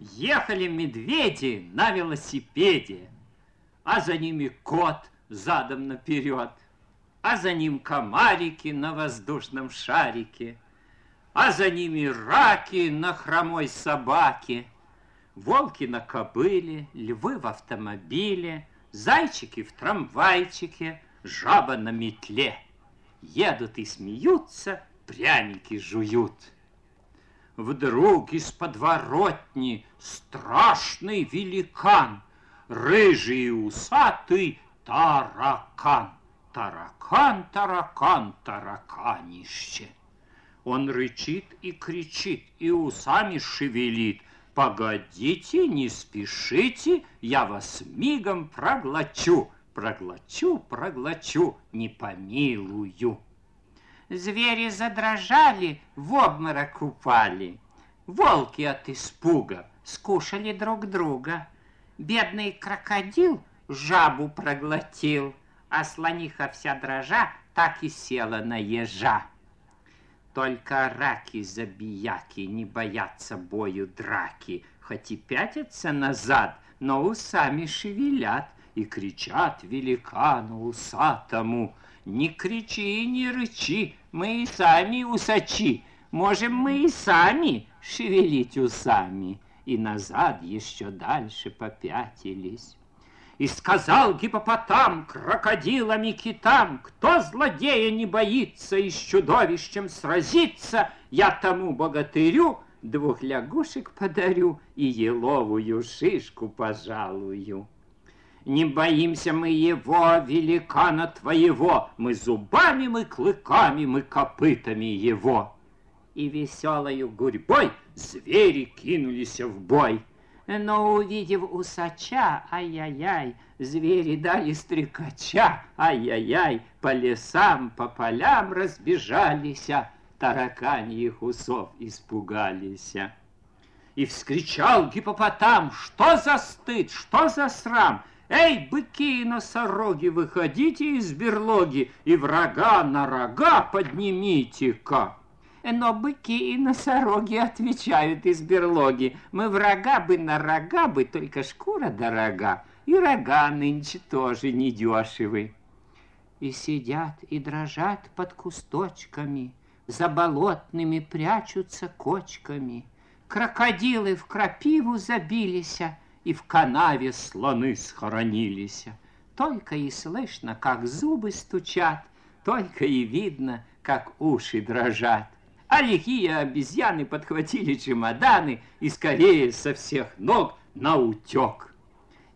Ехали медведи на велосипеде, а за ними кот задом наперед, а за ним комарики на воздушном шарике, а за ними раки на хромой собаке, волки на кобыле, львы в автомобиле, зайчики в трамвайчике, жаба на метле. Едут и смеются, пряники жуют. Вдруг из подворотни страшный великан, Рыжий и усатый таракан. Таракан, таракан, тараканище. Он рычит и кричит, и усами шевелит. Погодите, не спешите, я вас мигом проглочу, проглочу, проглочу, не помилую. Звери задрожали, в обморок упали. Волки от испуга скушали друг друга. Бедный крокодил жабу проглотил, а слониха вся дрожа так и села на ежа. Только раки-забияки не боятся бою драки, хоть и пятятся назад, но усами шевелят и кричат великану усатому. Не кричи и не рычи, мы и сами усачи, можем мы и сами шевелить усами. И назад еще дальше попятились. И сказал гипопотам крокодилам и китам, Кто злодея не боится и с чудовищем сразиться, Я тому богатырю двух лягушек подарю И еловую шишку пожалую. Не боимся мы его, великана твоего, Мы зубами, мы клыками, мы копытами его. И веселою гурьбой звери кинулись в бой. Но, увидев усача, ай-яй-яй, Звери дали стрекача, ай-яй-яй, По лесам, по полям разбежались, Тараканьих усов испугались. И вскричал гипопотам, что за стыд, что за срам, Эй, быки и носороги, выходите из берлоги и врага на рога поднимите-ка. Но быки и носороги отвечают из берлоги. Мы врага бы на рога бы, только шкура дорога. И рога нынче тоже недешевы. И сидят и дрожат под кусточками, За болотными прячутся кочками. Крокодилы в крапиву забились, и в канаве слоны схоронились. Только и слышно, как зубы стучат, только и видно, как уши дрожат. А лихие обезьяны подхватили чемоданы и скорее со всех ног на утек.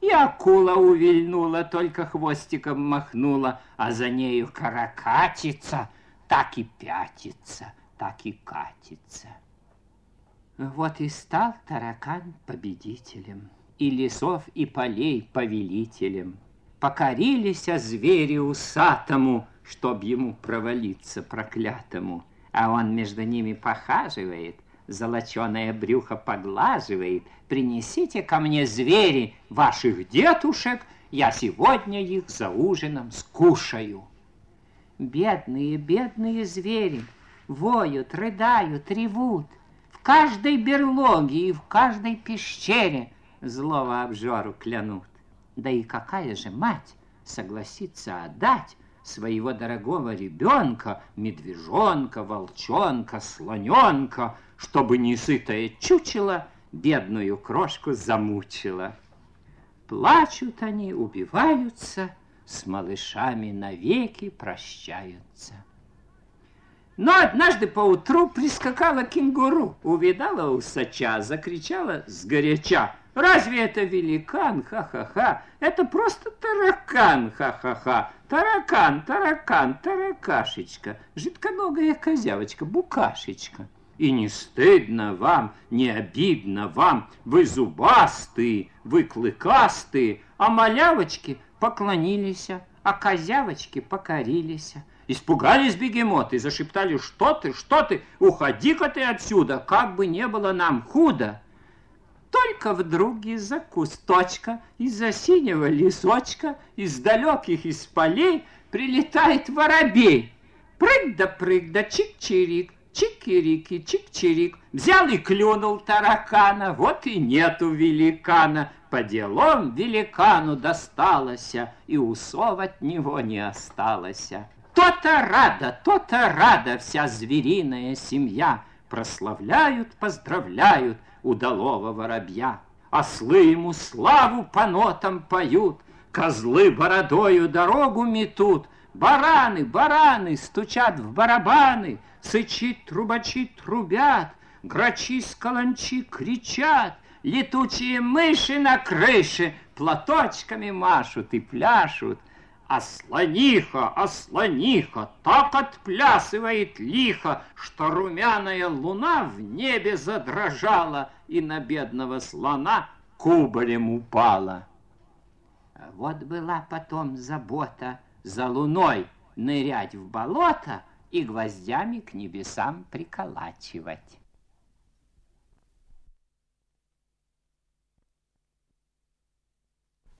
И акула увильнула, только хвостиком махнула, а за нею каракатица так и пятится, так и катится. Вот и стал таракан победителем и лесов, и полей повелителем. Покорились о звере усатому, чтоб ему провалиться проклятому. А он между ними похаживает, золоченое брюхо поглаживает. Принесите ко мне звери ваших дедушек, я сегодня их за ужином скушаю. Бедные, бедные звери воют, рыдают, ревут. В каждой берлоге и в каждой пещере злого обжору клянут. Да и какая же мать согласится отдать своего дорогого ребенка, медвежонка, волчонка, слоненка, чтобы несытое чучело бедную крошку замучило. Плачут они, убиваются, с малышами навеки прощаются. Но однажды поутру прискакала кенгуру, увидала усача, закричала сгоряча. Разве это великан? Ха-ха-ха. Это просто таракан. Ха-ха-ха. Таракан, таракан, таракашечка. Жидконогая козявочка, букашечка. И не стыдно вам, не обидно вам, вы зубастые, вы клыкастые, а малявочки поклонились, а козявочки покорились. Испугались бегемоты, зашептали, что ты, что ты, уходи-ка ты отсюда, как бы не было нам худо. Только вдруг из-за кусточка, из-за синего лесочка, из далеких из полей прилетает воробей. Прыг да прыг да чик-чирик, чик-чирики, чик-чирик, Взял и клюнул таракана, вот и нету великана. По делам великану досталось, и усов от него не осталось. То-то рада, то-то рада вся звериная семья. Прославляют, поздравляют удалого воробья. Ослы ему славу по нотам поют, Козлы бородою дорогу метут, Бараны, бараны стучат в барабаны, Сычи, трубачи трубят, Грачи с каланчи кричат, Летучие мыши на крыше Платочками машут и пляшут. А слониха, слониха так отплясывает лихо, Что румяная луна в небе задрожала И на бедного слона кубарем упала. Вот была потом забота за луной нырять в болото и гвоздями к небесам приколачивать.